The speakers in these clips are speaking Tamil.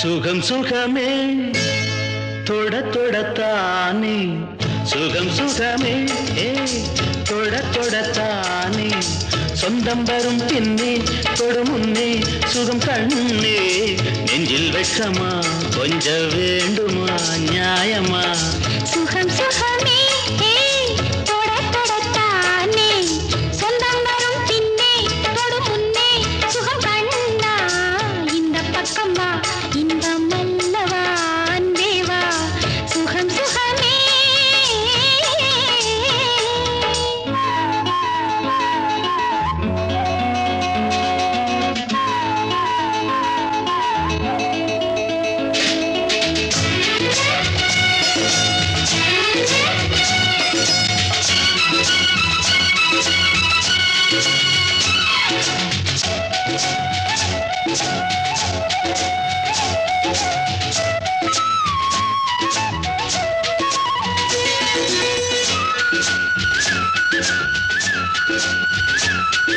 சுகம் சுகமே தொட தொடத்தானே. சுகம் சுகமே ஏ தொட தொடத்தானே. சொந்தம் வரும் பின்னே தொடு முன்னே சுகம் கண்ணே நெஞ்சில் வெட்கமா கொஞ்ச வேண்டுமா நியாயமா? சுகம் சுகமே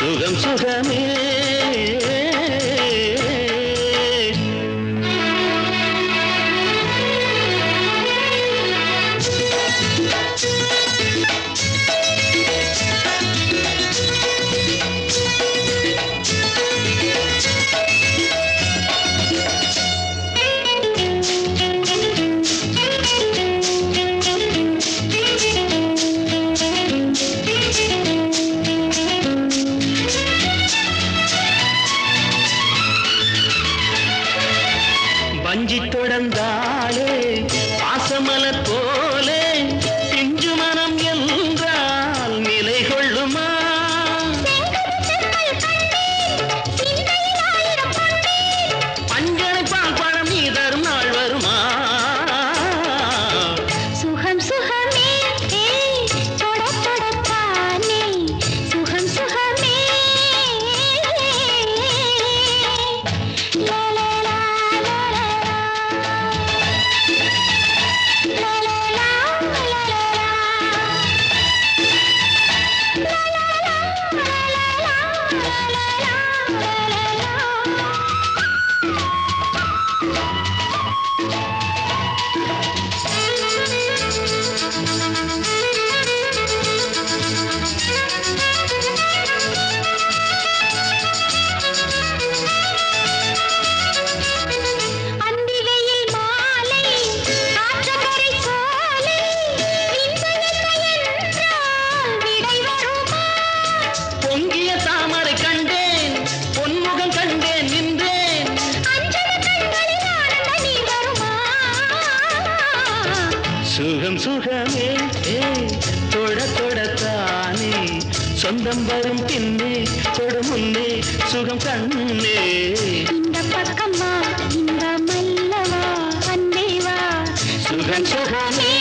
சுகம் சுகமே. Hare சுகம் சுகமே. தொட தொடத்தானே சொந்தம் வரும் பின்னே தொடு முன்னே சுகம் கண்ணே. இந்த பக்கம்மா இந்த மல்லவா அன்னேவா சுகம் சுகமே.